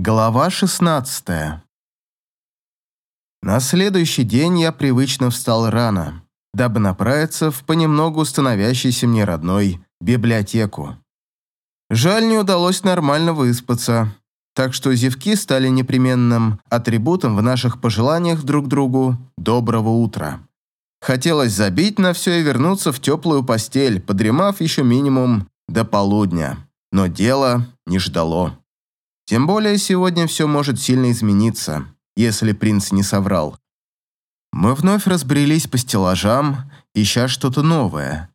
Глава 16 На следующий день я привычно встал рано, дабы направиться в понемногу становящийся мне родной библиотеку. Жаль, не удалось нормально выспаться, так что зевки стали непременным атрибутом в наших пожеланиях друг другу «доброго утра». Хотелось забить на все и вернуться в теплую постель, подремав еще минимум до полудня, но дело не ждало. Тем более сегодня все может сильно измениться, если принц не соврал. Мы вновь разбрелись по стеллажам, ища что-то новое.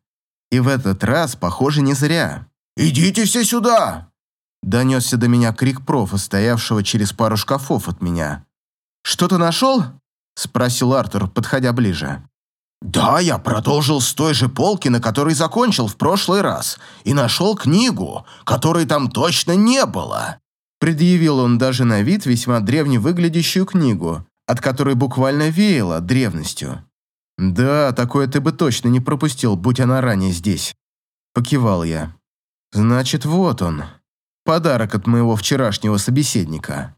И в этот раз, похоже, не зря. «Идите все сюда!» Донесся до меня крик профа, стоявшего через пару шкафов от меня. «Что-то нашел?» Спросил Артур, подходя ближе. «Да, я продолжил с той же полки, на которой закончил в прошлый раз, и нашел книгу, которой там точно не было», Предъявил он даже на вид весьма древне выглядящую книгу, от которой буквально веяло древностью. «Да, такое ты бы точно не пропустил, будь она ранее здесь», – покивал я. «Значит, вот он. Подарок от моего вчерашнего собеседника».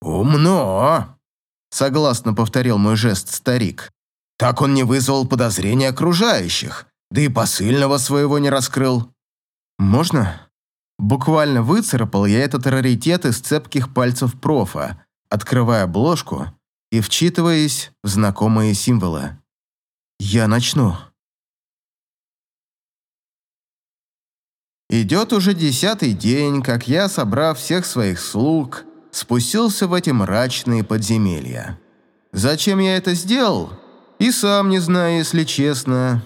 «Умно!» – согласно повторил мой жест старик. «Так он не вызвал подозрения окружающих, да и посыльного своего не раскрыл». «Можно?» Буквально выцарапал я этот раритет из цепких пальцев профа, открывая обложку и вчитываясь в знакомые символы. Я начну. Идет уже десятый день, как я, собрав всех своих слуг, спустился в эти мрачные подземелья. Зачем я это сделал? И сам не знаю, если честно.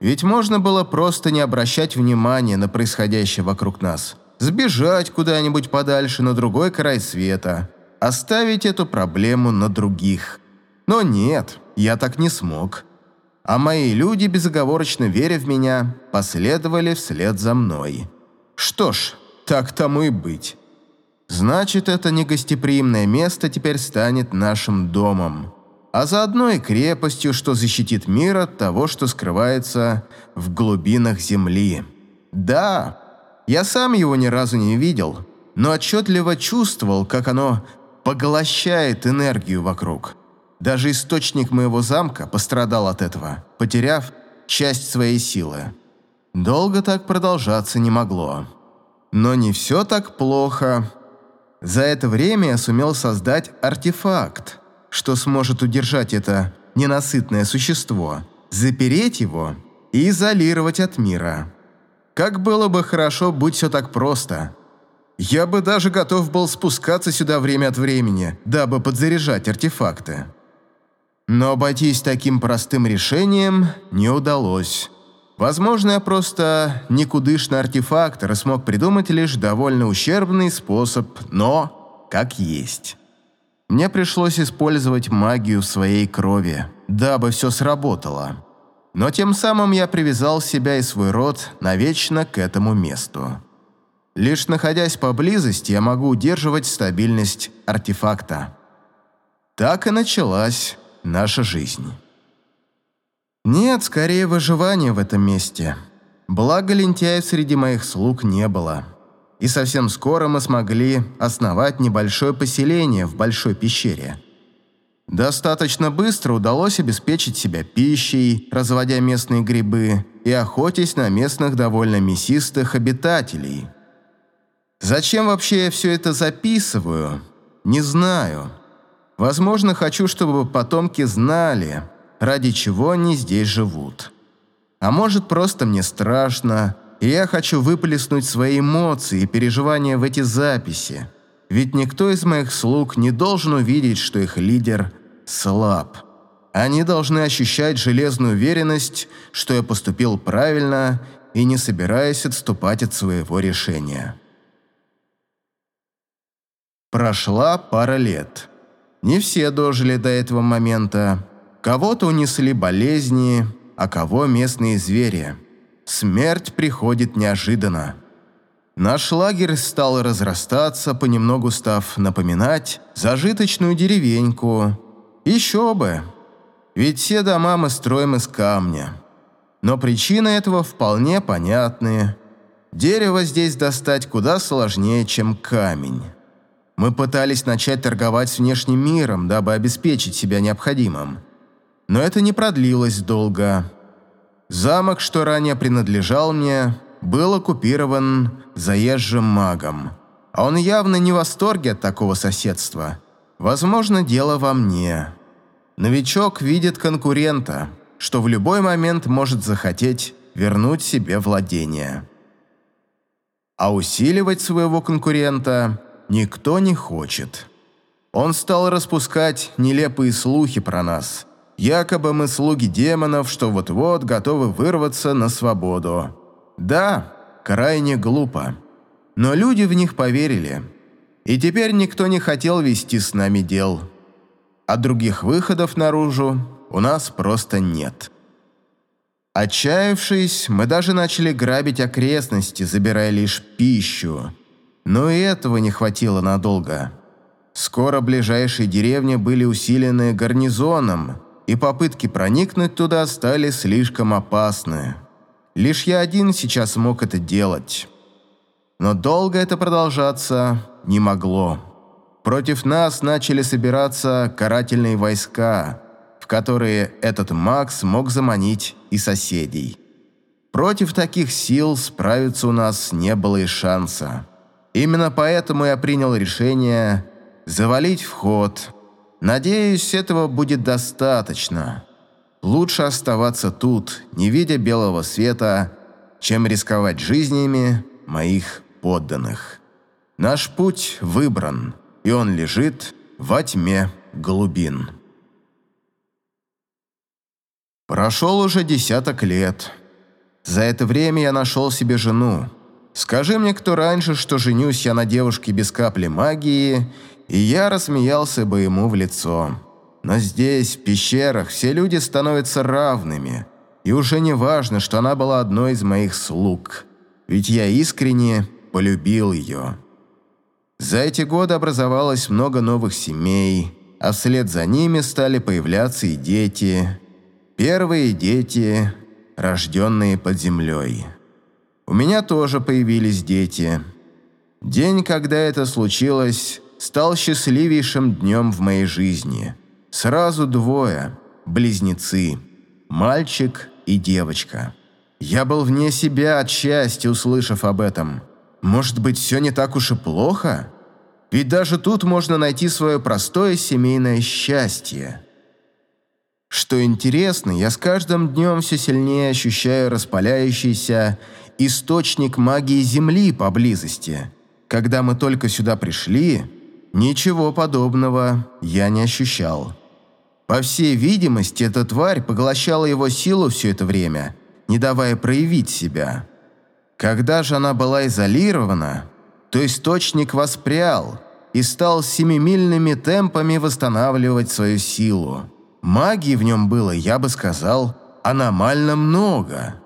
Ведь можно было просто не обращать внимания на происходящее вокруг нас. Сбежать куда-нибудь подальше на другой край света. Оставить эту проблему на других. Но нет, я так не смог. А мои люди, безоговорочно веря в меня, последовали вслед за мной. Что ж, так тому и быть. Значит, это негостеприимное место теперь станет нашим домом а заодно и крепостью, что защитит мир от того, что скрывается в глубинах земли. Да, я сам его ни разу не видел, но отчетливо чувствовал, как оно поглощает энергию вокруг. Даже источник моего замка пострадал от этого, потеряв часть своей силы. Долго так продолжаться не могло. Но не все так плохо. За это время я сумел создать артефакт, что сможет удержать это ненасытное существо, запереть его и изолировать от мира. Как было бы хорошо, будь все так просто. Я бы даже готов был спускаться сюда время от времени, дабы подзаряжать артефакты. Но обойтись таким простым решением не удалось. Возможно, я просто никудышный артефактор и смог придумать лишь довольно ущербный способ, но как есть. Мне пришлось использовать магию в своей крови, дабы все сработало. Но тем самым я привязал себя и свой род навечно к этому месту. Лишь находясь поблизости, я могу удерживать стабильность артефакта. Так и началась наша жизнь. Нет, скорее выживание в этом месте. Благо лентяев среди моих слуг не было и совсем скоро мы смогли основать небольшое поселение в большой пещере. Достаточно быстро удалось обеспечить себя пищей, разводя местные грибы и охотясь на местных довольно мясистых обитателей. Зачем вообще я все это записываю? Не знаю. Возможно, хочу, чтобы потомки знали, ради чего они здесь живут. А может, просто мне страшно, и я хочу выплеснуть свои эмоции и переживания в эти записи. Ведь никто из моих слуг не должен увидеть, что их лидер слаб. Они должны ощущать железную уверенность, что я поступил правильно и не собираюсь отступать от своего решения. Прошла пара лет. Не все дожили до этого момента. Кого-то унесли болезни, а кого местные звери – Смерть приходит неожиданно. Наш лагерь стал разрастаться, понемногу став напоминать зажиточную деревеньку. Еще бы! Ведь все дома мы строим из камня. Но причины этого вполне понятны. Дерево здесь достать куда сложнее, чем камень. Мы пытались начать торговать с внешним миром, дабы обеспечить себя необходимым. Но это не продлилось долго. Замок, что ранее принадлежал мне, был оккупирован заезжим магом. А он явно не в восторге от такого соседства. Возможно, дело во мне. Новичок видит конкурента, что в любой момент может захотеть вернуть себе владение. А усиливать своего конкурента никто не хочет. Он стал распускать нелепые слухи про нас. Якобы мы слуги демонов, что вот-вот готовы вырваться на свободу. Да, крайне глупо. Но люди в них поверили. И теперь никто не хотел вести с нами дел. А других выходов наружу у нас просто нет. Отчаявшись, мы даже начали грабить окрестности, забирая лишь пищу. Но и этого не хватило надолго. Скоро ближайшие деревни были усилены гарнизоном, и попытки проникнуть туда стали слишком опасны. Лишь я один сейчас мог это делать. Но долго это продолжаться не могло. Против нас начали собираться карательные войска, в которые этот Макс мог заманить и соседей. Против таких сил справиться у нас не было и шанса. Именно поэтому я принял решение завалить вход. Надеюсь, этого будет достаточно. Лучше оставаться тут, не видя белого света, чем рисковать жизнями моих подданных. Наш путь выбран, и он лежит во тьме глубин. Прошел уже десяток лет. За это время я нашел себе жену. Скажи мне, кто раньше, что женюсь я на девушке без капли магии, и я рассмеялся бы ему в лицо. Но здесь, в пещерах, все люди становятся равными, и уже не важно, что она была одной из моих слуг, ведь я искренне полюбил ее. За эти годы образовалось много новых семей, а вслед за ними стали появляться и дети. Первые дети, рожденные под землей. У меня тоже появились дети. День, когда это случилось, стал счастливейшим днем в моей жизни. Сразу двое, близнецы, мальчик и девочка. Я был вне себя от счастья, услышав об этом. Может быть, все не так уж и плохо? Ведь даже тут можно найти свое простое семейное счастье. Что интересно, я с каждым днем все сильнее ощущаю распаляющийся источник магии Земли поблизости. Когда мы только сюда пришли, ничего подобного я не ощущал. По всей видимости, эта тварь поглощала его силу все это время, не давая проявить себя. Когда же она была изолирована, то источник воспрял и стал семимильными темпами восстанавливать свою силу. Магии в нем было, я бы сказал, аномально много.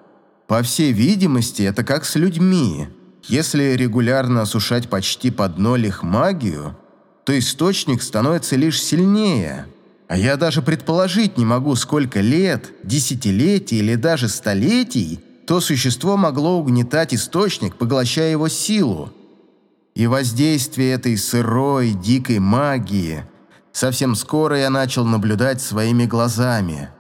По всей видимости, это как с людьми. Если регулярно осушать почти под ноль их магию, то источник становится лишь сильнее. А я даже предположить не могу, сколько лет, десятилетий или даже столетий то существо могло угнетать источник, поглощая его силу. И воздействие этой сырой, дикой магии совсем скоро я начал наблюдать своими глазами –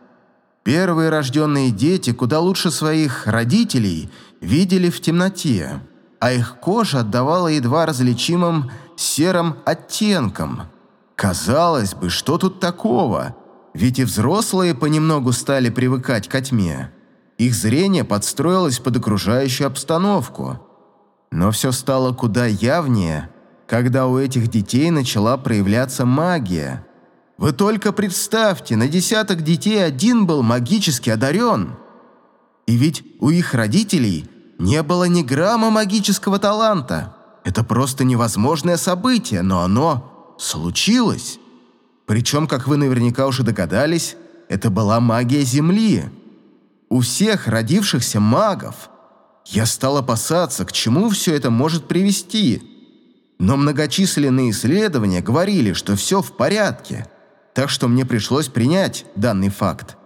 Первые рожденные дети куда лучше своих родителей видели в темноте, а их кожа отдавала едва различимым серым оттенком. Казалось бы, что тут такого? Ведь и взрослые понемногу стали привыкать ко тьме. Их зрение подстроилось под окружающую обстановку. Но все стало куда явнее, когда у этих детей начала проявляться магия – вы только представьте, на десяток детей один был магически одарен. И ведь у их родителей не было ни грамма магического таланта. Это просто невозможное событие, но оно случилось. Причем, как вы наверняка уже догадались, это была магия Земли. У всех родившихся магов я стал опасаться, к чему все это может привести. Но многочисленные исследования говорили, что все в порядке – так что мне пришлось принять данный факт.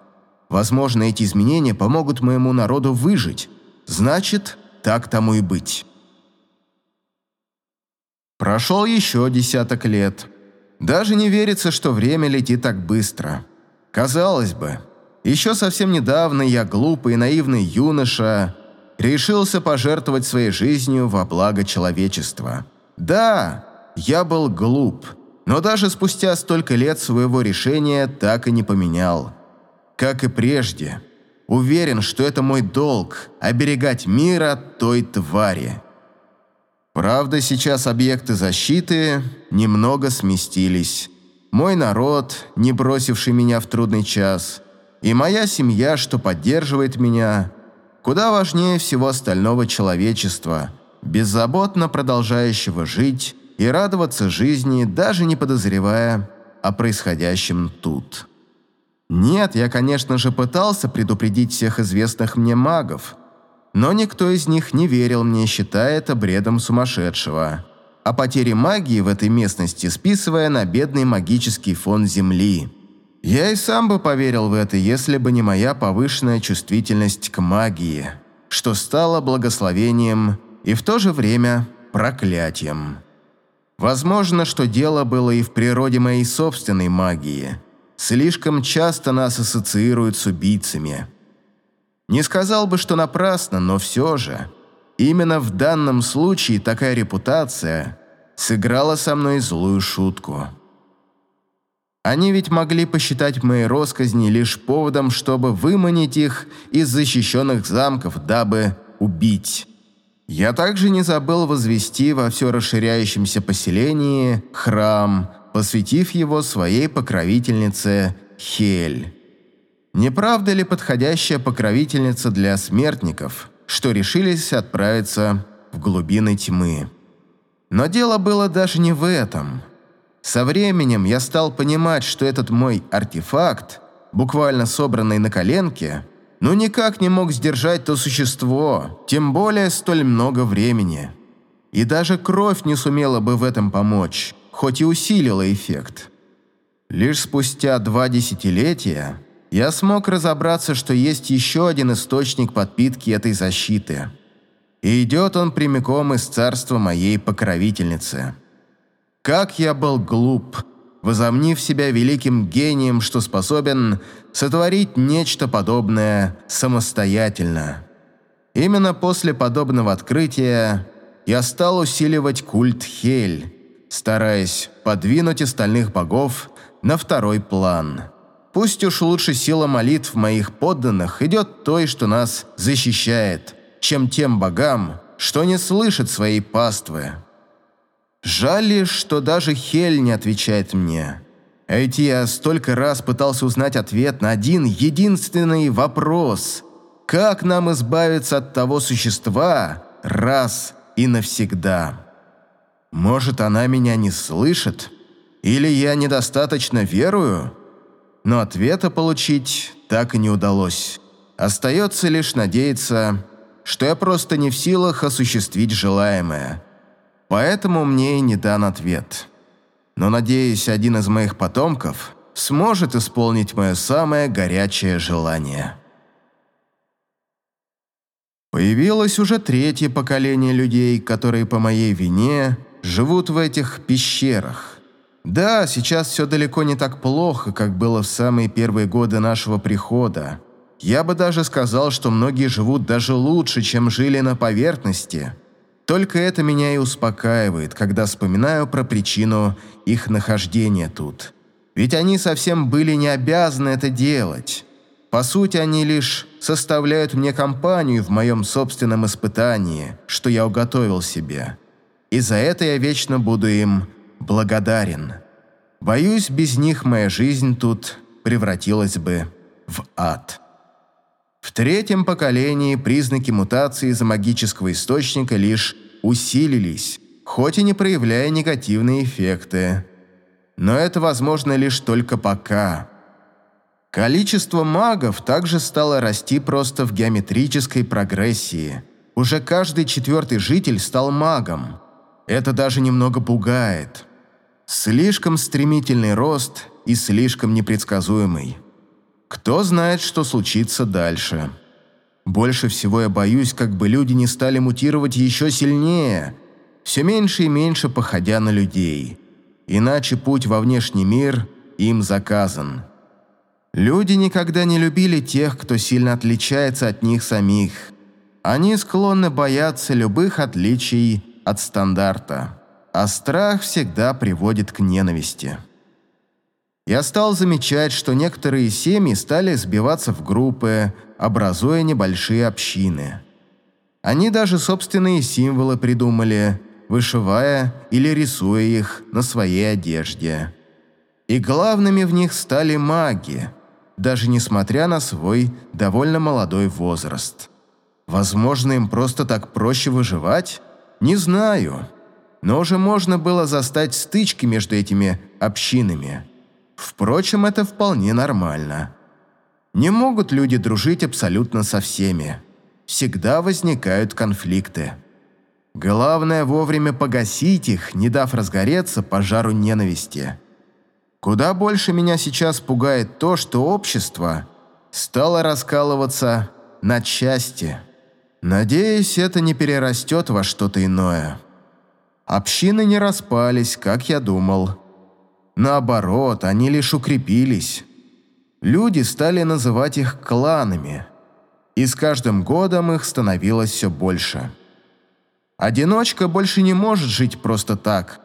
Возможно, эти изменения помогут моему народу выжить. Значит, так тому и быть. Прошел еще десяток лет. Даже не верится, что время летит так быстро. Казалось бы, еще совсем недавно я глупый и наивный юноша решился пожертвовать своей жизнью во благо человечества. Да, я был глуп, но даже спустя столько лет своего решения так и не поменял. Как и прежде, уверен, что это мой долг – оберегать мир от той твари. Правда, сейчас объекты защиты немного сместились. Мой народ, не бросивший меня в трудный час, и моя семья, что поддерживает меня, куда важнее всего остального человечества, беззаботно продолжающего жить и радоваться жизни, даже не подозревая о происходящем тут. Нет, я, конечно же, пытался предупредить всех известных мне магов – но никто из них не верил мне, считая это бредом сумасшедшего. О потере магии в этой местности списывая на бедный магический фон Земли. Я и сам бы поверил в это, если бы не моя повышенная чувствительность к магии, что стало благословением и в то же время проклятием. Возможно, что дело было и в природе моей собственной магии. Слишком часто нас ассоциируют с убийцами – не сказал бы, что напрасно, но все же. Именно в данном случае такая репутация сыграла со мной злую шутку. Они ведь могли посчитать мои росказни лишь поводом, чтобы выманить их из защищенных замков, дабы убить. Я также не забыл возвести во все расширяющемся поселении храм, посвятив его своей покровительнице Хель. Не правда ли подходящая покровительница для смертников, что решились отправиться в глубины тьмы? Но дело было даже не в этом. Со временем я стал понимать, что этот мой артефакт, буквально собранный на коленке, ну никак не мог сдержать то существо, тем более столь много времени. И даже кровь не сумела бы в этом помочь, хоть и усилила эффект. Лишь спустя два десятилетия я смог разобраться, что есть еще один источник подпитки этой защиты. И идет он прямиком из царства моей покровительницы. Как я был глуп, возомнив себя великим гением, что способен сотворить нечто подобное самостоятельно. Именно после подобного открытия я стал усиливать культ Хель, стараясь подвинуть остальных богов на второй план – Пусть уж лучше сила молитв моих подданных идет той, что нас защищает, чем тем богам, что не слышат своей паствы. Жаль лишь, что даже Хель не отвечает мне. А я столько раз пытался узнать ответ на один единственный вопрос. Как нам избавиться от того существа раз и навсегда? Может, она меня не слышит? Или я недостаточно верую? но ответа получить так и не удалось. Остается лишь надеяться, что я просто не в силах осуществить желаемое. Поэтому мне и не дан ответ. Но, надеюсь, один из моих потомков сможет исполнить мое самое горячее желание. Появилось уже третье поколение людей, которые по моей вине живут в этих пещерах. Да, сейчас все далеко не так плохо, как было в самые первые годы нашего прихода. Я бы даже сказал, что многие живут даже лучше, чем жили на поверхности. Только это меня и успокаивает, когда вспоминаю про причину их нахождения тут. Ведь они совсем были не обязаны это делать. По сути, они лишь составляют мне компанию в моем собственном испытании, что я уготовил себе. И за это я вечно буду им благодарен. Боюсь, без них моя жизнь тут превратилась бы в ад. В третьем поколении признаки мутации из-за магического источника лишь усилились, хоть и не проявляя негативные эффекты. Но это возможно лишь только пока. Количество магов также стало расти просто в геометрической прогрессии. Уже каждый четвертый житель стал магом. Это даже немного пугает. Слишком стремительный рост и слишком непредсказуемый. Кто знает, что случится дальше. Больше всего я боюсь, как бы люди не стали мутировать еще сильнее. все меньше и меньше походя на людей. Иначе путь во внешний мир им заказан. Люди никогда не любили тех, кто сильно отличается от них самих. Они склонны бояться любых отличий от стандарта. А страх всегда приводит к ненависти. Я стал замечать, что некоторые семьи стали сбиваться в группы, образуя небольшие общины. Они даже собственные символы придумали, вышивая или рисуя их на своей одежде. И главными в них стали маги, даже несмотря на свой довольно молодой возраст. Возможно, им просто так проще выживать? Не знаю. Но уже можно было застать стычки между этими общинами. Впрочем, это вполне нормально. Не могут люди дружить абсолютно со всеми. Всегда возникают конфликты. Главное вовремя погасить их, не дав разгореться пожару ненависти. Куда больше меня сейчас пугает то, что общество стало раскалываться на части. Надеюсь, это не перерастет во что-то иное. Общины не распались, как я думал. Наоборот, они лишь укрепились. Люди стали называть их кланами, и с каждым годом их становилось все больше. Одиночка больше не может жить просто так.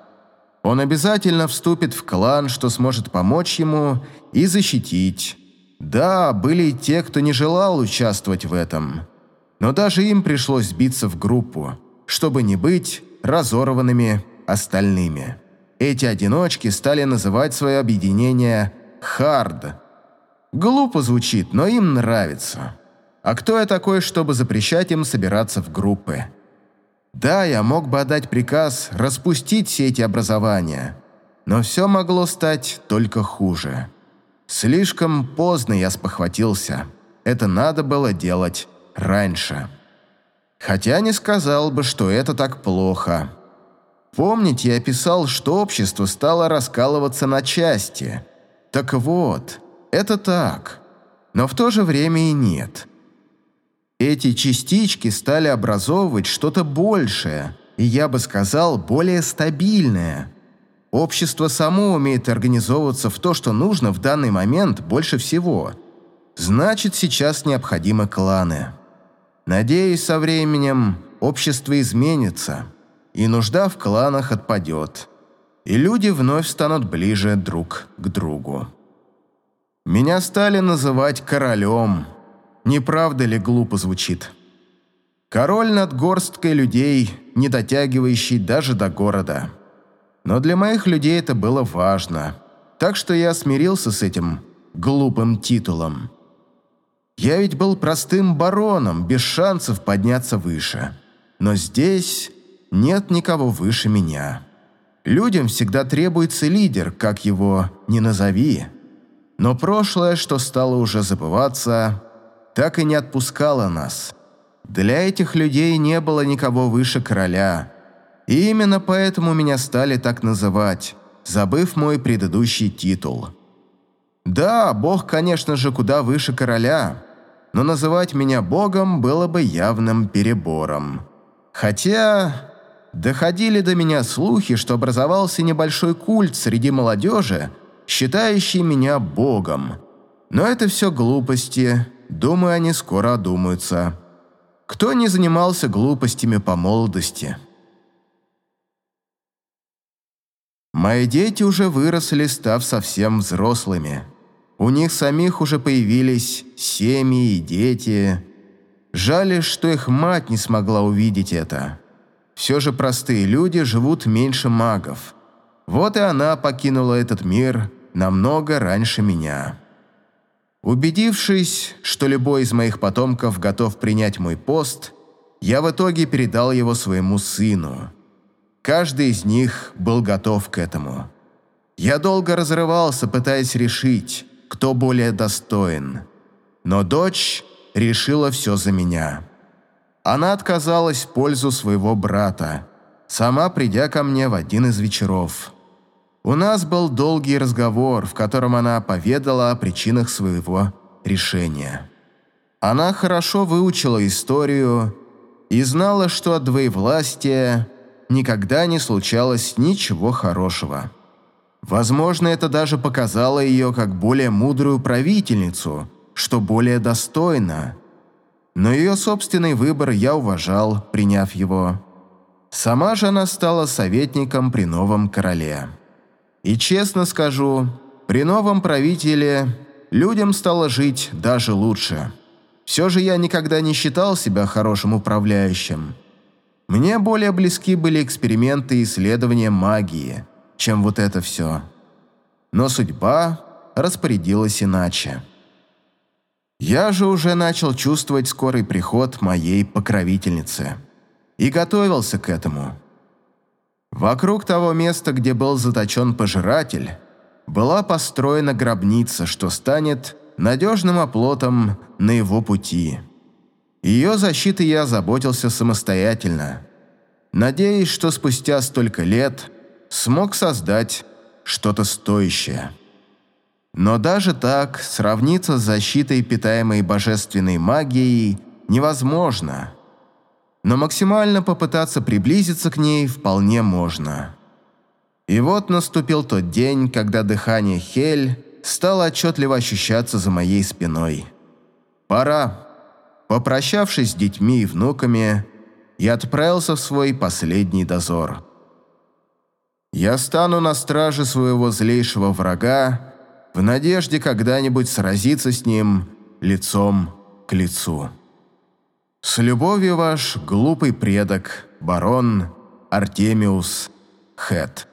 Он обязательно вступит в клан, что сможет помочь ему и защитить. Да, были и те, кто не желал участвовать в этом. Но даже им пришлось сбиться в группу, чтобы не быть разорванными остальными. Эти одиночки стали называть свое объединение «Хард». Глупо звучит, но им нравится. А кто я такой, чтобы запрещать им собираться в группы? Да, я мог бы отдать приказ распустить все эти образования, но все могло стать только хуже. Слишком поздно я спохватился. Это надо было делать раньше. Хотя не сказал бы, что это так плохо. Помните, я писал, что общество стало раскалываться на части. Так вот, это так. Но в то же время и нет. Эти частички стали образовывать что-то большее, и я бы сказал, более стабильное. Общество само умеет организовываться в то, что нужно в данный момент больше всего. Значит, сейчас необходимы кланы. Надеюсь, со временем общество изменится, и нужда в кланах отпадет, и люди вновь станут ближе друг к другу. Меня стали называть королем – не правда ли глупо звучит? Король над горсткой людей, не дотягивающий даже до города. Но для моих людей это было важно, так что я смирился с этим глупым титулом. Я ведь был простым бароном, без шансов подняться выше. Но здесь нет никого выше меня. Людям всегда требуется лидер, как его ни назови. Но прошлое, что стало уже забываться, так и не отпускала нас. Для этих людей не было никого выше короля. И именно поэтому меня стали так называть, забыв мой предыдущий титул. Да, бог, конечно же, куда выше короля, но называть меня богом было бы явным перебором. Хотя доходили до меня слухи, что образовался небольшой культ среди молодежи, считающий меня богом. Но это все глупости, Думаю, они скоро одумаются. Кто не занимался глупостями по молодости? Мои дети уже выросли, став совсем взрослыми. У них самих уже появились семьи и дети. Жаль, что их мать не смогла увидеть это. Все же простые люди живут меньше магов. Вот и она покинула этот мир намного раньше меня. Убедившись, что любой из моих потомков готов принять мой пост, я в итоге передал его своему сыну. Каждый из них был готов к этому. Я долго разрывался, пытаясь решить, кто более достоин. Но дочь решила все за меня. Она отказалась в пользу своего брата, сама придя ко мне в один из вечеров. У нас был долгий разговор, в котором она поведала о причинах своего решения. Она хорошо выучила историю и знала, что от двоевластия никогда не случалось ничего хорошего. Возможно, это даже показало ее как более мудрую правительницу, что более достойно. Но ее собственный выбор я уважал, приняв его. Сама же она стала советником при новом короле. И честно скажу, при новом правителе людям стало жить даже лучше. Все же я никогда не считал себя хорошим управляющим. Мне более близки были эксперименты и исследования магии, чем вот это все. Но судьба распорядилась иначе. Я же уже начал чувствовать скорый приход моей покровительницы и готовился к этому. Вокруг того места, где был заточен пожиратель, была построена гробница, что станет надежным оплотом на его пути. Ее защитой я заботился самостоятельно, надеясь, что спустя столько лет смог создать что-то стоящее. Но даже так сравниться с защитой, питаемой божественной магией, невозможно. Но максимально попытаться приблизиться к ней вполне можно. И вот наступил тот день, когда дыхание Хель стало отчетливо ощущаться за моей спиной. Пора. Попрощавшись с детьми и внуками, я отправился в свой последний дозор. Я стану на страже своего злейшего врага в надежде когда-нибудь сразиться с ним лицом к лицу. С любовью ваш глупый предок, барон Артемиус Хэт.